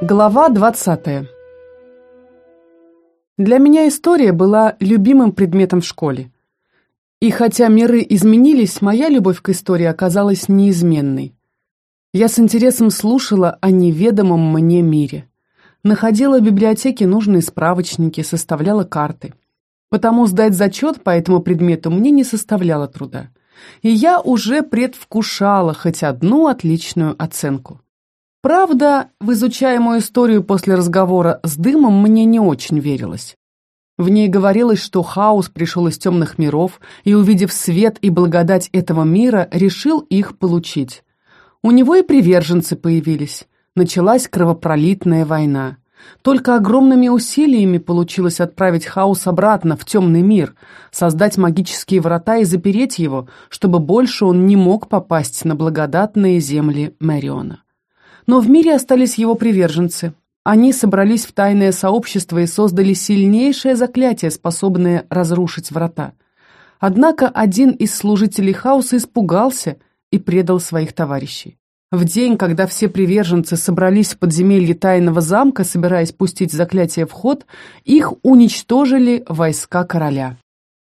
Глава 20 Для меня история была любимым предметом в школе. И хотя миры изменились, моя любовь к истории оказалась неизменной. Я с интересом слушала о неведомом мне мире. Находила в библиотеке нужные справочники, составляла карты. Потому сдать зачет по этому предмету мне не составляло труда. И я уже предвкушала хоть одну отличную оценку. Правда, в изучаемую историю после разговора с дымом мне не очень верилось. В ней говорилось, что хаос пришел из темных миров и, увидев свет и благодать этого мира, решил их получить. У него и приверженцы появились. Началась кровопролитная война. Только огромными усилиями получилось отправить хаос обратно в темный мир, создать магические врата и запереть его, чтобы больше он не мог попасть на благодатные земли Мэриона. Но в мире остались его приверженцы. Они собрались в тайное сообщество и создали сильнейшее заклятие, способное разрушить врата. Однако один из служителей хаоса испугался и предал своих товарищей. В день, когда все приверженцы собрались в подземелье тайного замка, собираясь пустить заклятие в ход, их уничтожили войска короля.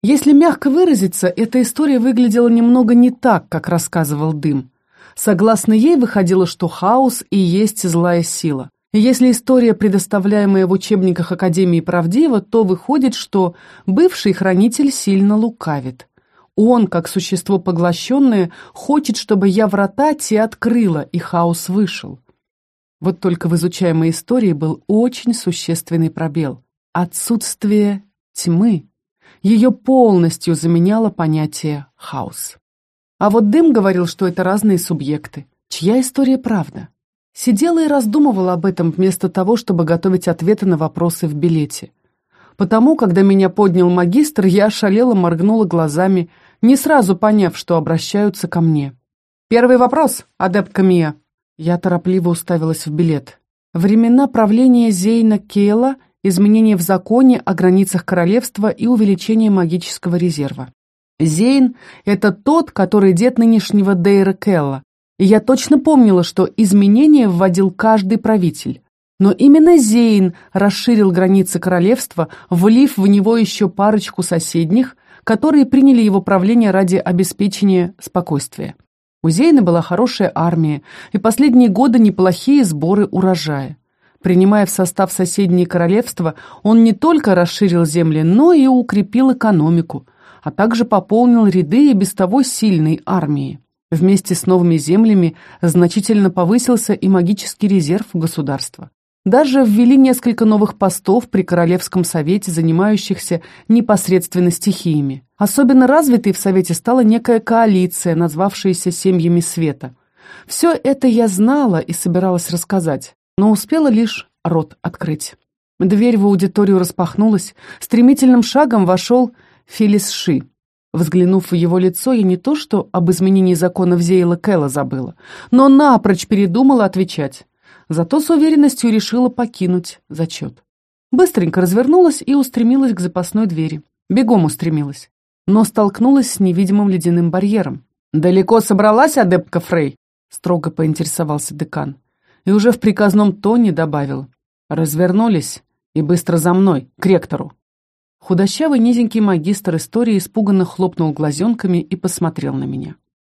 Если мягко выразиться, эта история выглядела немного не так, как рассказывал Дым. Согласно ей, выходило, что хаос и есть злая сила. И если история, предоставляемая в учебниках Академии, правдива, то выходит, что бывший хранитель сильно лукавит. Он, как существо поглощенное, хочет, чтобы я врата те открыла, и хаос вышел. Вот только в изучаемой истории был очень существенный пробел. Отсутствие тьмы. Ее полностью заменяло понятие «хаос». А вот Дым говорил, что это разные субъекты. Чья история правда? Сидела и раздумывала об этом вместо того, чтобы готовить ответы на вопросы в билете. Потому, когда меня поднял магистр, я ошалела, моргнула глазами, не сразу поняв, что обращаются ко мне. «Первый вопрос, адептка Мия». Я торопливо уставилась в билет. Времена правления Зейна Кейла, изменения в законе о границах королевства и увеличение магического резерва. Зейн — это тот, который дед нынешнего Дейра Келла. И я точно помнила, что изменения вводил каждый правитель. Но именно Зейн расширил границы королевства, влив в него еще парочку соседних, которые приняли его правление ради обеспечения спокойствия. У Зейна была хорошая армия и последние годы неплохие сборы урожая. Принимая в состав соседние королевства, он не только расширил земли, но и укрепил экономику, а также пополнил ряды и без того сильной армии. Вместе с новыми землями значительно повысился и магический резерв государства. Даже ввели несколько новых постов при Королевском совете, занимающихся непосредственно стихиями. Особенно развитой в совете стала некая коалиция, назвавшаяся «Семьями света». Все это я знала и собиралась рассказать, но успела лишь рот открыть. Дверь в аудиторию распахнулась, стремительным шагом вошел Филис Ши. Взглянув в его лицо, я не то что об изменении законов Зейла Кэлла забыла, но напрочь передумала отвечать. Зато с уверенностью решила покинуть зачет. Быстренько развернулась и устремилась к запасной двери. Бегом устремилась. Но столкнулась с невидимым ледяным барьером. «Далеко собралась, адептка Фрей?» Строго поинтересовался декан. И уже в приказном тоне добавил. «Развернулись и быстро за мной, к ректору». Худощавый низенький магистр истории испуганно хлопнул глазенками и посмотрел на меня.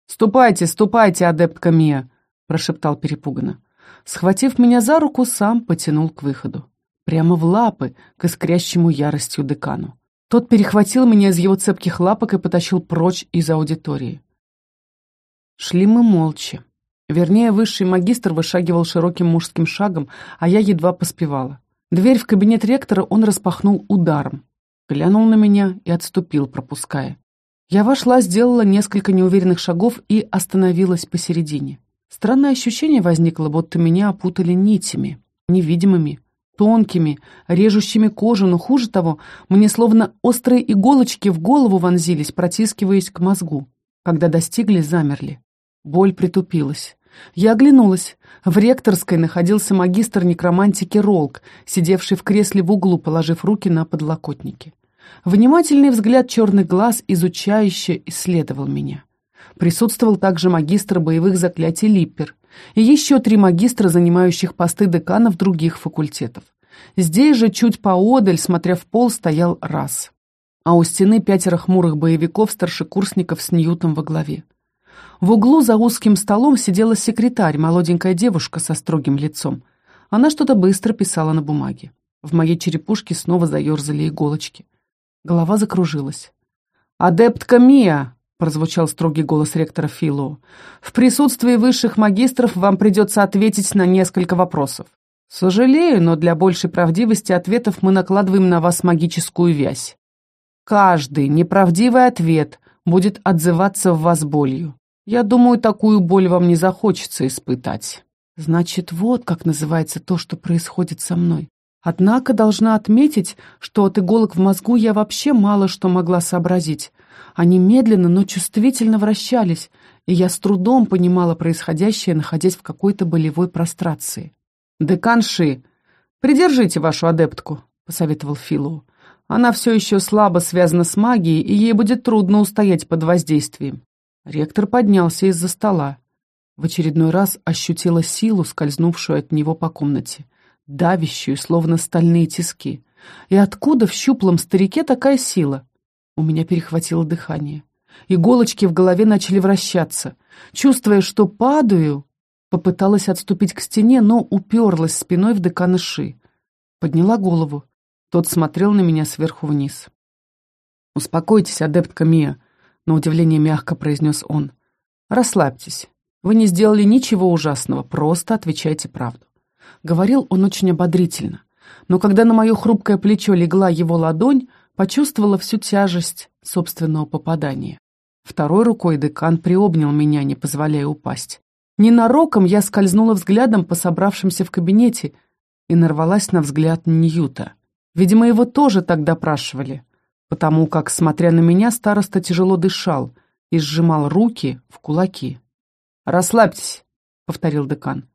«Ступайте, ступайте, адептка Мия!» — прошептал перепуганно. Схватив меня за руку, сам потянул к выходу. Прямо в лапы, к искрящему яростью декану. Тот перехватил меня из его цепких лапок и потащил прочь из аудитории. Шли мы молча. Вернее, высший магистр вышагивал широким мужским шагом, а я едва поспевала. Дверь в кабинет ректора он распахнул ударом глянул на меня и отступил, пропуская. Я вошла, сделала несколько неуверенных шагов и остановилась посередине. Странное ощущение возникло, будто меня опутали нитями, невидимыми, тонкими, режущими кожу, но хуже того, мне словно острые иголочки в голову вонзились, протискиваясь к мозгу. Когда достигли, замерли. Боль притупилась. Я оглянулась. В ректорской находился магистр некромантики Ролк, сидевший в кресле в углу, положив руки на подлокотники. Внимательный взгляд черных глаз изучающе исследовал меня. Присутствовал также магистр боевых заклятий Липпер и еще три магистра, занимающих посты деканов других факультетов. Здесь же, чуть поодаль, смотря в пол, стоял раз. А у стены пятеро хмурых боевиков-старшекурсников с Ньютом во главе. В углу за узким столом сидела секретарь, молоденькая девушка со строгим лицом. Она что-то быстро писала на бумаге. В моей черепушке снова заерзали иголочки. Голова закружилась. «Адептка Мия!» — прозвучал строгий голос ректора Фило. «В присутствии высших магистров вам придется ответить на несколько вопросов. Сожалею, но для большей правдивости ответов мы накладываем на вас магическую вязь. Каждый неправдивый ответ будет отзываться в вас болью. Я думаю, такую боль вам не захочется испытать. Значит, вот как называется то, что происходит со мной. Однако должна отметить, что от иголок в мозгу я вообще мало что могла сообразить. Они медленно, но чувствительно вращались, и я с трудом понимала происходящее, находясь в какой-то болевой прострации. «Декан Ши, придержите вашу адептку», — посоветовал Филу. «Она все еще слабо связана с магией, и ей будет трудно устоять под воздействием». Ректор поднялся из-за стола. В очередной раз ощутила силу, скользнувшую от него по комнате, давящую, словно стальные тиски. И откуда в щуплом старике такая сила? У меня перехватило дыхание. Иголочки в голове начали вращаться. Чувствуя, что падаю, попыталась отступить к стене, но уперлась спиной в декана Ши. Подняла голову. Тот смотрел на меня сверху вниз. «Успокойтесь, адептка Мия», на удивление мягко произнес он. «Расслабьтесь. Вы не сделали ничего ужасного, просто отвечайте правду». Говорил он очень ободрительно, но когда на мое хрупкое плечо легла его ладонь, почувствовала всю тяжесть собственного попадания. Второй рукой декан приобнял меня, не позволяя упасть. Ненароком я скользнула взглядом по собравшимся в кабинете и нарвалась на взгляд Ньюта. Видимо, его тоже так допрашивали потому как, смотря на меня, староста тяжело дышал и сжимал руки в кулаки. «Расслабьтесь», — повторил декан.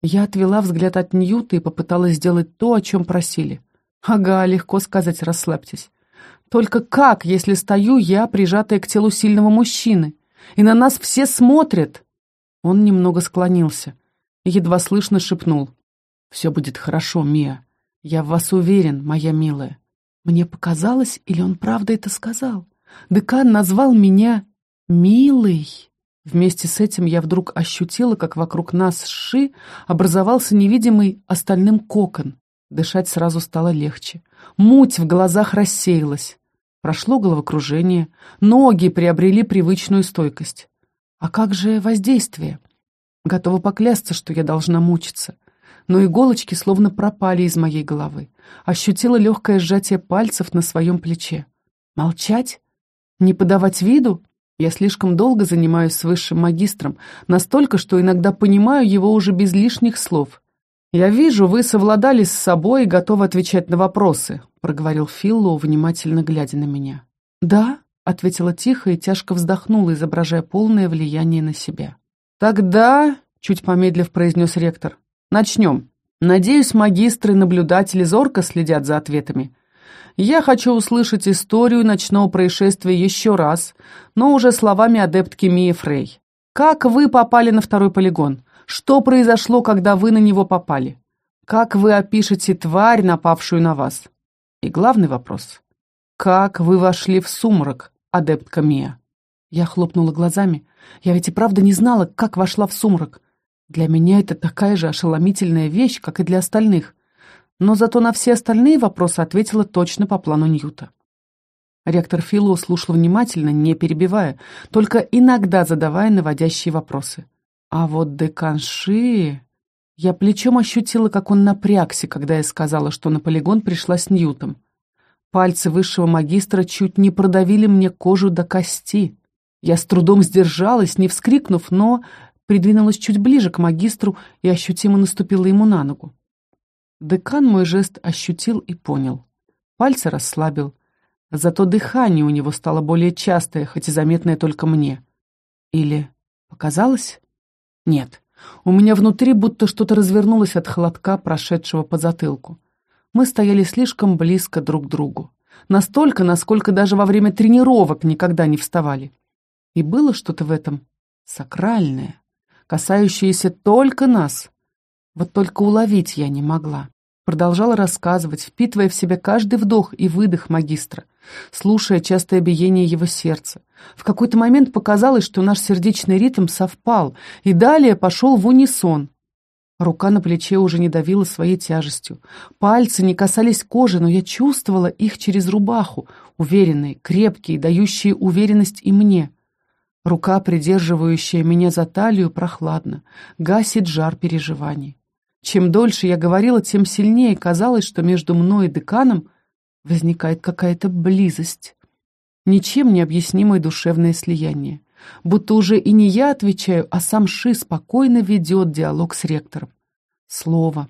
Я отвела взгляд от Ньюта и попыталась сделать то, о чем просили. «Ага, легко сказать, расслабьтесь. Только как, если стою я, прижатая к телу сильного мужчины, и на нас все смотрят?» Он немного склонился и едва слышно шепнул. «Все будет хорошо, Мия. Я в вас уверен, моя милая. Мне показалось, или он правда это сказал? Декан назвал меня «милый». Вместе с этим я вдруг ощутила, как вокруг нас Ши образовался невидимый остальным кокон. Дышать сразу стало легче. Муть в глазах рассеялась. Прошло головокружение, ноги приобрели привычную стойкость. А как же воздействие? Готова поклясться, что я должна мучиться но иголочки словно пропали из моей головы. Ощутила легкое сжатие пальцев на своем плече. Молчать? Не подавать виду? Я слишком долго занимаюсь с высшим магистром, настолько, что иногда понимаю его уже без лишних слов. «Я вижу, вы совладали с собой и готовы отвечать на вопросы», проговорил Филлоу, внимательно глядя на меня. «Да», — ответила тихо и тяжко вздохнула, изображая полное влияние на себя. «Тогда», — чуть помедлив произнес ректор, Начнем. Надеюсь, магистры и наблюдатели зорко следят за ответами. Я хочу услышать историю ночного происшествия еще раз, но уже словами адептки Мии Фрей. Как вы попали на второй полигон? Что произошло, когда вы на него попали? Как вы опишете тварь, напавшую на вас? И главный вопрос. Как вы вошли в сумрак, адептка Мия? Я хлопнула глазами. Я ведь и правда не знала, как вошла в сумрак. Для меня это такая же ошеломительная вещь, как и для остальных. Но зато на все остальные вопросы ответила точно по плану Ньюта. Ректор Филлоу слушал внимательно, не перебивая, только иногда задавая наводящие вопросы. А вот декан Ши... Я плечом ощутила, как он напрягся, когда я сказала, что на полигон пришла с Ньютом. Пальцы высшего магистра чуть не продавили мне кожу до кости. Я с трудом сдержалась, не вскрикнув, но придвинулась чуть ближе к магистру и ощутимо наступила ему на ногу. Декан мой жест ощутил и понял. Пальцы расслабил. Зато дыхание у него стало более частое, хоть и заметное только мне. Или показалось? Нет. У меня внутри будто что-то развернулось от холодка, прошедшего по затылку. Мы стояли слишком близко друг к другу. Настолько, насколько даже во время тренировок никогда не вставали. И было что-то в этом сакральное, касающееся только нас. Вот только уловить я не могла. Продолжала рассказывать, впитывая в себя каждый вдох и выдох магистра, слушая частое биение его сердца. В какой-то момент показалось, что наш сердечный ритм совпал, и далее пошел в унисон. Рука на плече уже не давила своей тяжестью. Пальцы не касались кожи, но я чувствовала их через рубаху, уверенные, крепкие, дающие уверенность и мне. Рука, придерживающая меня за талию, прохладно, гасит жар переживаний. Чем дольше я говорила, тем сильнее казалось, что между мной и деканом возникает какая-то близость. Ничем не объяснимое душевное слияние будто уже и не я отвечаю, а сам Ши спокойно ведет диалог с ректором. Слово,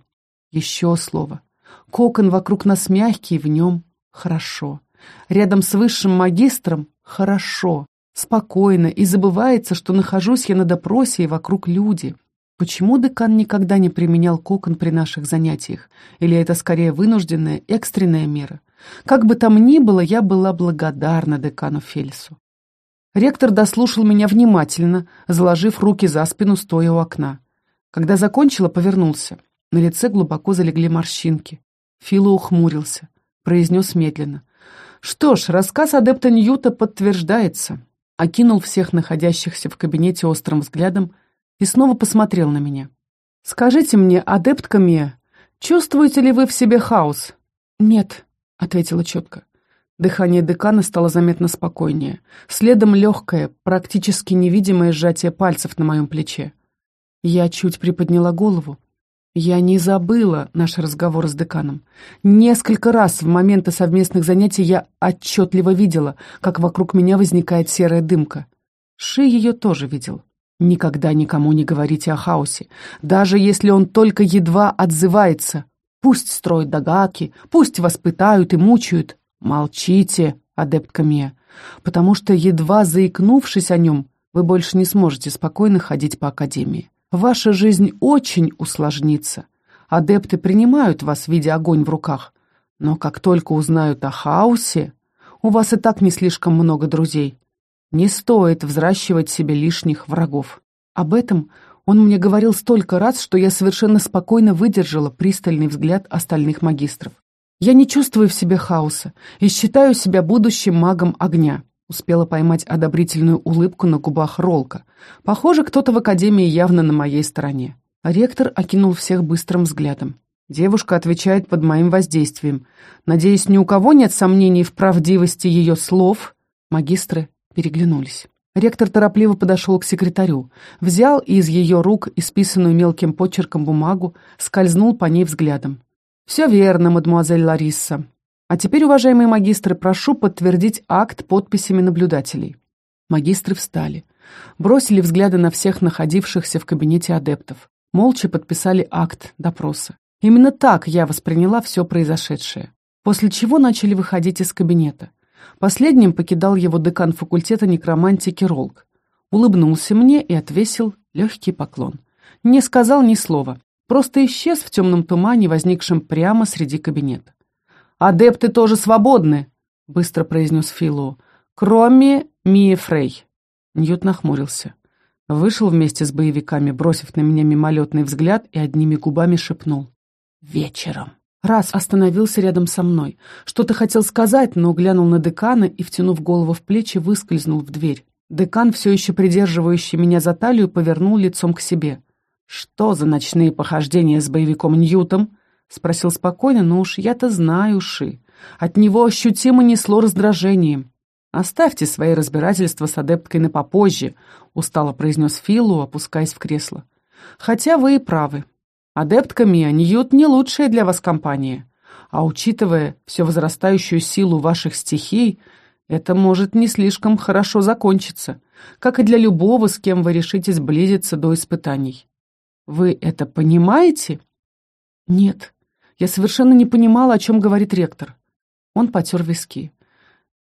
еще слово. Кокон вокруг нас мягкий, в нем хорошо. Рядом с высшим магистром хорошо, спокойно, и забывается, что нахожусь я на допросе, и вокруг люди. Почему декан никогда не применял кокон при наших занятиях? Или это скорее вынужденная, экстренная мера? Как бы там ни было, я была благодарна декану Фельсу. Ректор дослушал меня внимательно, заложив руки за спину, стоя у окна. Когда закончила, повернулся. На лице глубоко залегли морщинки. Фило ухмурился, произнес медленно. «Что ж, рассказ адепта Ньюта подтверждается». Окинул всех находящихся в кабинете острым взглядом и снова посмотрел на меня. «Скажите мне, адептка Мия, чувствуете ли вы в себе хаос?» «Нет», — ответила четко. Дыхание декана стало заметно спокойнее. Следом легкое, практически невидимое сжатие пальцев на моем плече. Я чуть приподняла голову. Я не забыла наш разговор с деканом. Несколько раз в моменты совместных занятий я отчетливо видела, как вокруг меня возникает серая дымка. Ши ее тоже видел. Никогда никому не говорите о хаосе, даже если он только едва отзывается. Пусть строят догадки, пусть воспитают и мучают, Молчите, адептка Мия, потому что, едва заикнувшись о нем, вы больше не сможете спокойно ходить по академии. Ваша жизнь очень усложнится. Адепты принимают вас, видя огонь в руках. Но как только узнают о хаосе, у вас и так не слишком много друзей. Не стоит взращивать себе лишних врагов. Об этом он мне говорил столько раз, что я совершенно спокойно выдержала пристальный взгляд остальных магистров. Я не чувствую в себе хаоса и считаю себя будущим магом огня. Успела поймать одобрительную улыбку на губах Ролка. Похоже, кто-то в академии явно на моей стороне. Ректор окинул всех быстрым взглядом. Девушка отвечает под моим воздействием. Надеюсь, ни у кого нет сомнений в правдивости ее слов. Магистры переглянулись. Ректор торопливо подошел к секретарю, взял из ее рук исписанную мелким почерком бумагу, скользнул по ней взглядом. «Все верно, мадемуазель Лариса. А теперь, уважаемые магистры, прошу подтвердить акт подписями наблюдателей». Магистры встали, бросили взгляды на всех находившихся в кабинете адептов, молча подписали акт допроса. Именно так я восприняла все произошедшее. После чего начали выходить из кабинета. Последним покидал его декан факультета некромантики Ролк. Улыбнулся мне и отвесил легкий поклон. Не сказал ни слова, просто исчез в темном тумане, возникшем прямо среди кабинета. «Адепты тоже свободны», — быстро произнес Фило, «кроме Мии Фрей». Ньют нахмурился. Вышел вместе с боевиками, бросив на меня мимолетный взгляд и одними губами шепнул. «Вечером». Раз остановился рядом со мной. Что-то хотел сказать, но глянул на декана и, втянув голову в плечи, выскользнул в дверь. Декан, все еще придерживающий меня за талию, повернул лицом к себе. «Что за ночные похождения с боевиком Ньютом?» — спросил спокойно, но уж я-то знаю, Ши. От него ощутимо несло раздражением. «Оставьте свои разбирательства с адепткой на попозже», — устало произнес Филу, опускаясь в кресло. «Хотя вы и правы. Адептка Мия, Ньют не лучшая для вас компания. А учитывая все возрастающую силу ваших стихий, это может не слишком хорошо закончиться, как и для любого, с кем вы решитесь близиться до испытаний. Вы это понимаете? Нет. Я совершенно не понимала, о чем говорит ректор. Он потер виски.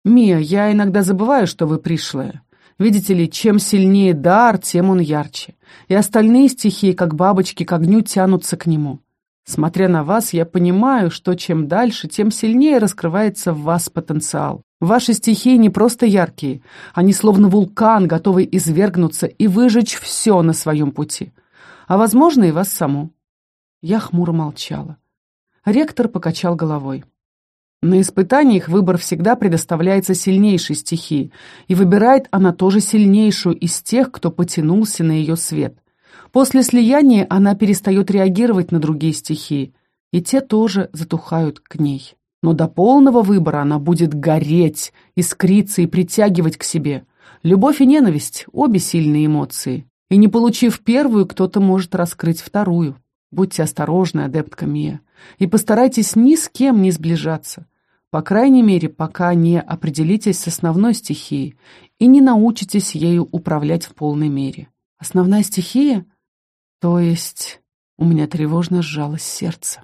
«Мия, я иногда забываю, что вы пришлая. Видите ли, чем сильнее дар, тем он ярче. И остальные стихии, как бабочки к огню, тянутся к нему. Смотря на вас, я понимаю, что чем дальше, тем сильнее раскрывается в вас потенциал. Ваши стихии не просто яркие, они словно вулкан, готовый извергнуться и выжечь все на своем пути. А, возможно, и вас саму. Я хмуро молчала. Ректор покачал головой. На испытаниях выбор всегда предоставляется сильнейшей стихии, и выбирает она тоже сильнейшую из тех, кто потянулся на ее свет. После слияния она перестает реагировать на другие стихии, и те тоже затухают к ней. Но до полного выбора она будет гореть, искриться и притягивать к себе. Любовь и ненависть – обе сильные эмоции. И не получив первую, кто-то может раскрыть вторую. Будьте осторожны, адептка Мия, и постарайтесь ни с кем не сближаться. По крайней мере, пока не определитесь с основной стихией и не научитесь ею управлять в полной мере. Основная стихия? То есть у меня тревожно сжалось сердце.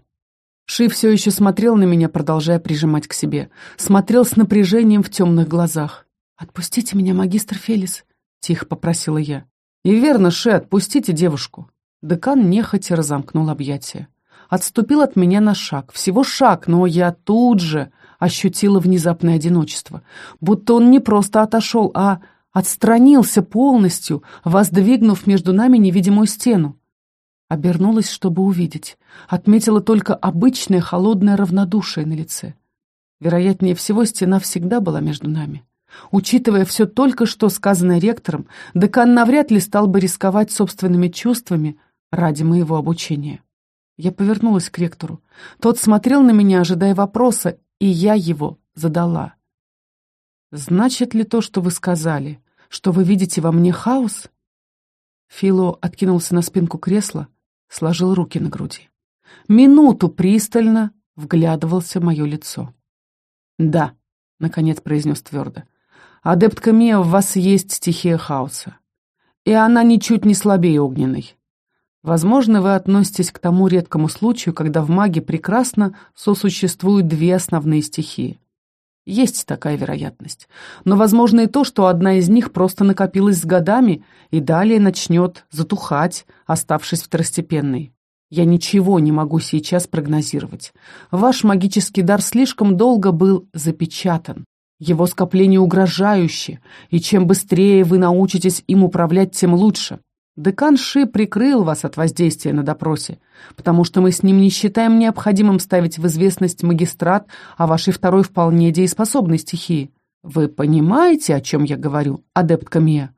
Ши все еще смотрел на меня, продолжая прижимать к себе. Смотрел с напряжением в темных глазах. «Отпустите меня, магистр Фелис», — тихо попросила я. «И верно, Ши, отпустите девушку». Декан нехотя разомкнул объятия. Отступил от меня на шаг. Всего шаг, но я тут же ощутила внезапное одиночество. Будто он не просто отошел, а отстранился полностью, воздвигнув между нами невидимую стену. Обернулась, чтобы увидеть. Отметила только обычное холодное равнодушие на лице. Вероятнее всего, стена всегда была между нами. Учитывая все только что сказанное ректором, декан навряд ли стал бы рисковать собственными чувствами ради моего обучения. Я повернулась к ректору. Тот смотрел на меня, ожидая вопроса, и я его задала. «Значит ли то, что вы сказали, что вы видите во мне хаос?» Фило откинулся на спинку кресла, сложил руки на груди. Минуту пристально вглядывался в мое лицо. «Да», — наконец произнес твердо, — «адептка Мия, в вас есть стихия хаоса, и она ничуть не слабее огненной. Возможно, вы относитесь к тому редкому случаю, когда в маге прекрасно сосуществуют две основные стихии. Есть такая вероятность. Но возможно и то, что одна из них просто накопилась с годами и далее начнет затухать, оставшись второстепенной. Я ничего не могу сейчас прогнозировать. Ваш магический дар слишком долго был запечатан. Его скопление угрожающе, и чем быстрее вы научитесь им управлять, тем лучше. Декан Ши прикрыл вас от воздействия на допросе, потому что мы с ним не считаем необходимым ставить в известность магистрат о вашей второй вполне дееспособной стихии. Вы понимаете, о чем я говорю, адептка Мия?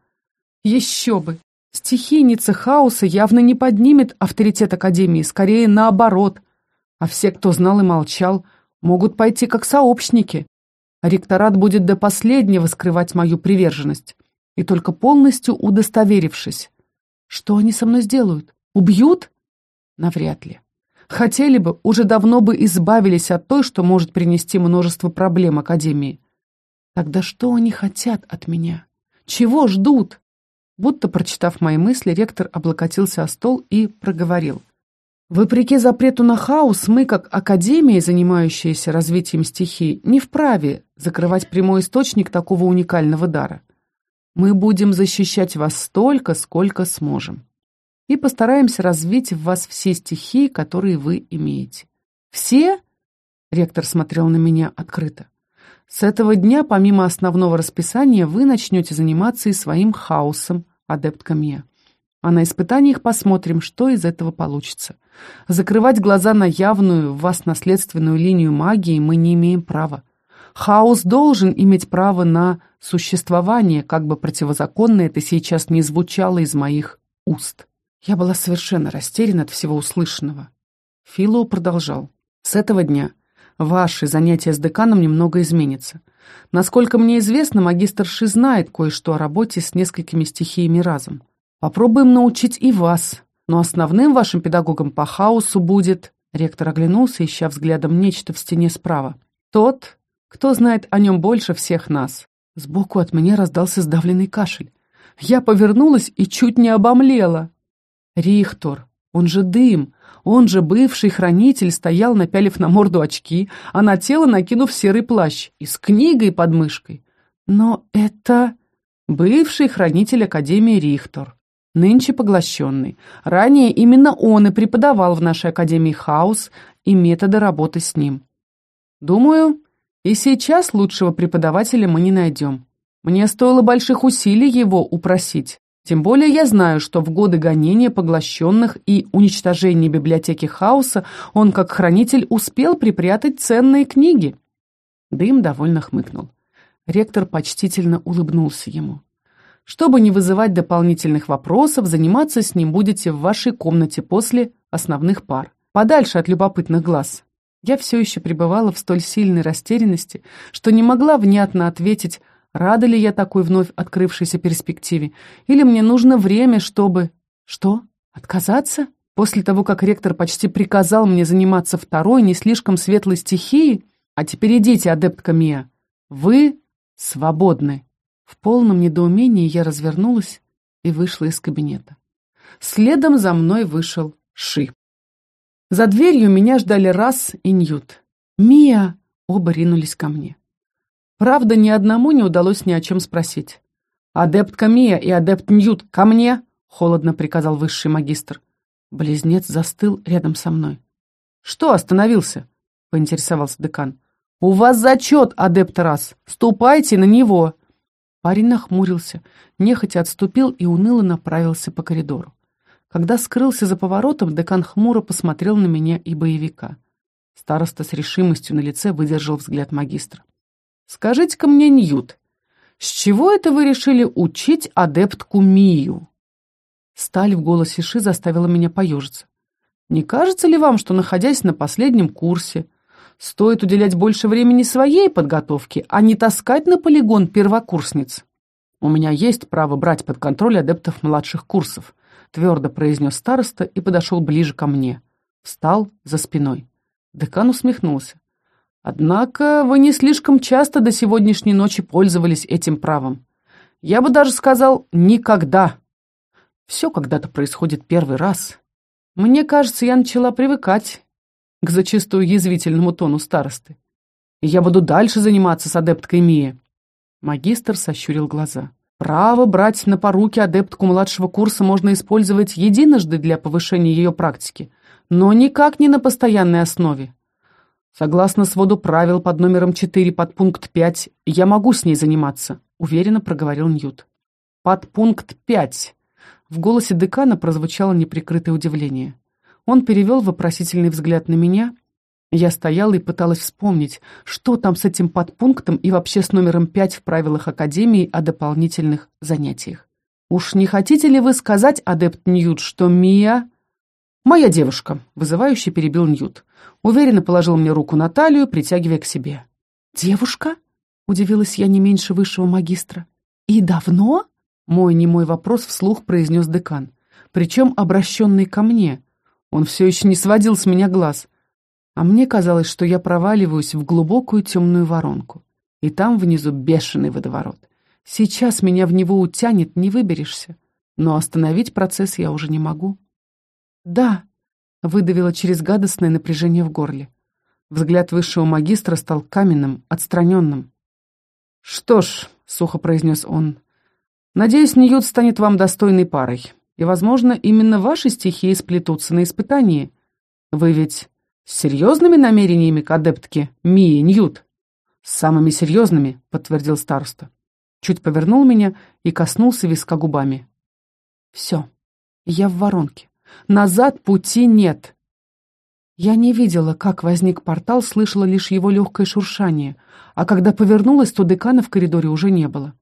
Еще бы! Стихийница хаоса явно не поднимет авторитет Академии, скорее наоборот. А все, кто знал и молчал, могут пойти как сообщники. ректорат будет до последнего скрывать мою приверженность. И только полностью удостоверившись, что они со мной сделают? Убьют? Навряд ли. Хотели бы, уже давно бы избавились от той, что может принести множество проблем Академии. Тогда что они хотят от меня? Чего ждут? Будто, прочитав мои мысли, ректор облокотился о стол и проговорил. Вопреки запрету на хаос, мы, как Академия, занимающаяся развитием стихий, не вправе закрывать прямой источник такого уникального дара. Мы будем защищать вас столько, сколько сможем. И постараемся развить в вас все стихии, которые вы имеете. Все? Ректор смотрел на меня открыто. С этого дня, помимо основного расписания, вы начнете заниматься и своим хаосом, адепт Мия. А на испытаниях посмотрим, что из этого получится. Закрывать глаза на явную в вас наследственную линию магии мы не имеем права. Хаос должен иметь право на существование, как бы противозаконно это сейчас не звучало из моих уст. Я была совершенно растеряна от всего услышанного. Фило продолжал. «С этого дня ваши занятия с деканом немного изменятся. Насколько мне известно, магистр Ши знает кое-что о работе с несколькими стихиями разом. Попробуем научить и вас, но основным вашим педагогом по хаосу будет...» Ректор оглянулся, ища взглядом нечто в стене справа. «Тот, кто знает о нем больше всех нас?» Сбоку от меня раздался сдавленный кашель. Я повернулась и чуть не обомлела. Рихтор, он же дым, он же бывший хранитель, стоял, напялив на морду очки, а на тело накинув серый плащ и с книгой под мышкой. Но это бывший хранитель Академии Рихтор, нынче поглощенный. Ранее именно он и преподавал в нашей Академии хаос и методы работы с ним. Думаю, И сейчас лучшего преподавателя мы не найдем. Мне стоило больших усилий его упросить. Тем более я знаю, что в годы гонения поглощенных и уничтожения библиотеки хаоса он, как хранитель, успел припрятать ценные книги. Дым довольно хмыкнул. Ректор почтительно улыбнулся ему. Чтобы не вызывать дополнительных вопросов, заниматься с ним будете в вашей комнате после основных пар, подальше от любопытных глаз. Я все еще пребывала в столь сильной растерянности, что не могла внятно ответить, Рада ли я такой вновь открывшейся перспективе? Или мне нужно время, чтобы... Что? Отказаться? После того, как ректор почти приказал мне заниматься второй, не слишком светлой стихией? А теперь идите, адептка Мия. Вы свободны. В полном недоумении я развернулась и вышла из кабинета. Следом за мной вышел Ши. За дверью меня ждали Раз и Ньют. «Мия!» — оба ринулись ко мне. Правда, ни одному не удалось ни о чем спросить. «Адепт Камия и адепт Ньют, ко мне!» — холодно приказал высший магистр. Близнец застыл рядом со мной. «Что остановился?» — поинтересовался декан. «У вас зачет, адепт раз. Ступайте на него!» Парень нахмурился, нехотя отступил и уныло направился по коридору. Когда скрылся за поворотом, декан хмуро посмотрел на меня и боевика. Староста с решимостью на лице выдержал взгляд магистра. Скажите-ка мне, Ньют, с чего это вы решили учить адептку Мию?» Сталь в голосе Ши заставила меня поежиться. «Не кажется ли вам, что, находясь на последнем курсе, стоит уделять больше времени своей подготовке, а не таскать на полигон первокурсниц?» «У меня есть право брать под контроль адептов младших курсов», твердо произнес староста и подошел ближе ко мне. Встал за спиной. Декан усмехнулся. Однако вы не слишком часто до сегодняшней ночи пользовались этим правом. Я бы даже сказал «никогда». Все когда-то происходит первый раз. Мне кажется, я начала привыкать к зачастую язвительному тону старосты. я буду дальше заниматься с адепткой Мии. Магистр сощурил глаза. Право брать на поруки адептку младшего курса можно использовать единожды для повышения ее практики, но никак не на постоянной основе. Согласно своду правил под номером 4 под пункт 5, я могу с ней заниматься, уверенно проговорил Ньют. Под пункт 5. В голосе декана прозвучало неприкрытое удивление. Он перевел вопросительный взгляд на меня. Я стояла и пыталась вспомнить, что там с этим подпунктом и вообще с номером 5 в правилах Академии о дополнительных занятиях. «Уж не хотите ли вы сказать, адепт Ньют, что Мия...» «Моя девушка», — вызывающе перебил Ньют. Уверенно положил мне руку на талию, притягивая к себе. «Девушка?» — удивилась я не меньше высшего магистра. «И давно?» — мой немой вопрос вслух произнес декан. Причем обращенный ко мне. Он все еще не сводил с меня глаз. А мне казалось, что я проваливаюсь в глубокую темную воронку. И там внизу бешеный водоворот. Сейчас меня в него утянет, не выберешься. Но остановить процесс я уже не могу. «Да», — выдавила через гадостное напряжение в горле. Взгляд высшего магистра стал каменным, отстраненным. «Что ж», — сухо произнес он, — «надеюсь, Ньют станет вам достойной парой, и, возможно, именно ваши стихии сплетутся на испытании. Вы ведь с серьезными намерениями к адептке Мии Ньют?» «С самыми серьезными», — подтвердил староста. Чуть повернул меня и коснулся виска губами. «Все, я в воронке. Назад пути нет. Я не видела, как возник портал, слышала лишь его легкое шуршание, а когда повернулась, то декана в коридоре уже не было.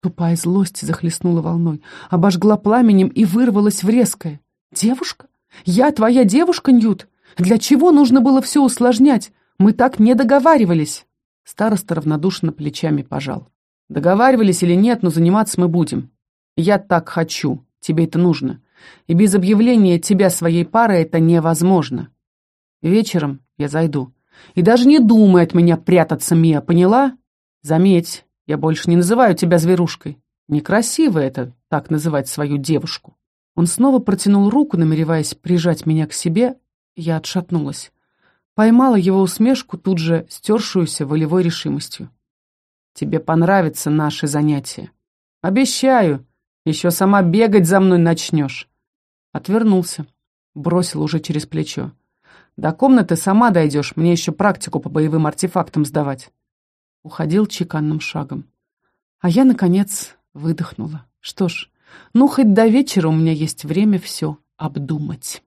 Тупая злость захлестнула волной, обожгла пламенем и вырвалась в резкое. «Девушка? Я твоя девушка, Ньют? Для чего нужно было все усложнять? Мы так не договаривались!» Староста равнодушно плечами пожал. «Договаривались или нет, но заниматься мы будем. Я так хочу, тебе это нужно и без объявления тебя своей парой это невозможно. Вечером я зайду. И даже не думай от меня прятаться, Мия, поняла? Заметь, я больше не называю тебя зверушкой. Некрасиво это, так называть свою девушку. Он снова протянул руку, намереваясь прижать меня к себе. Я отшатнулась. Поймала его усмешку, тут же стершуюся волевой решимостью. Тебе понравится наше занятие. Обещаю, еще сама бегать за мной начнешь. Отвернулся. Бросил уже через плечо. До комнаты сама дойдешь, мне еще практику по боевым артефактам сдавать. уходил чеканным шагом. А я, наконец, выдохнула. Что ж, ну хоть до вечера у меня есть время все обдумать.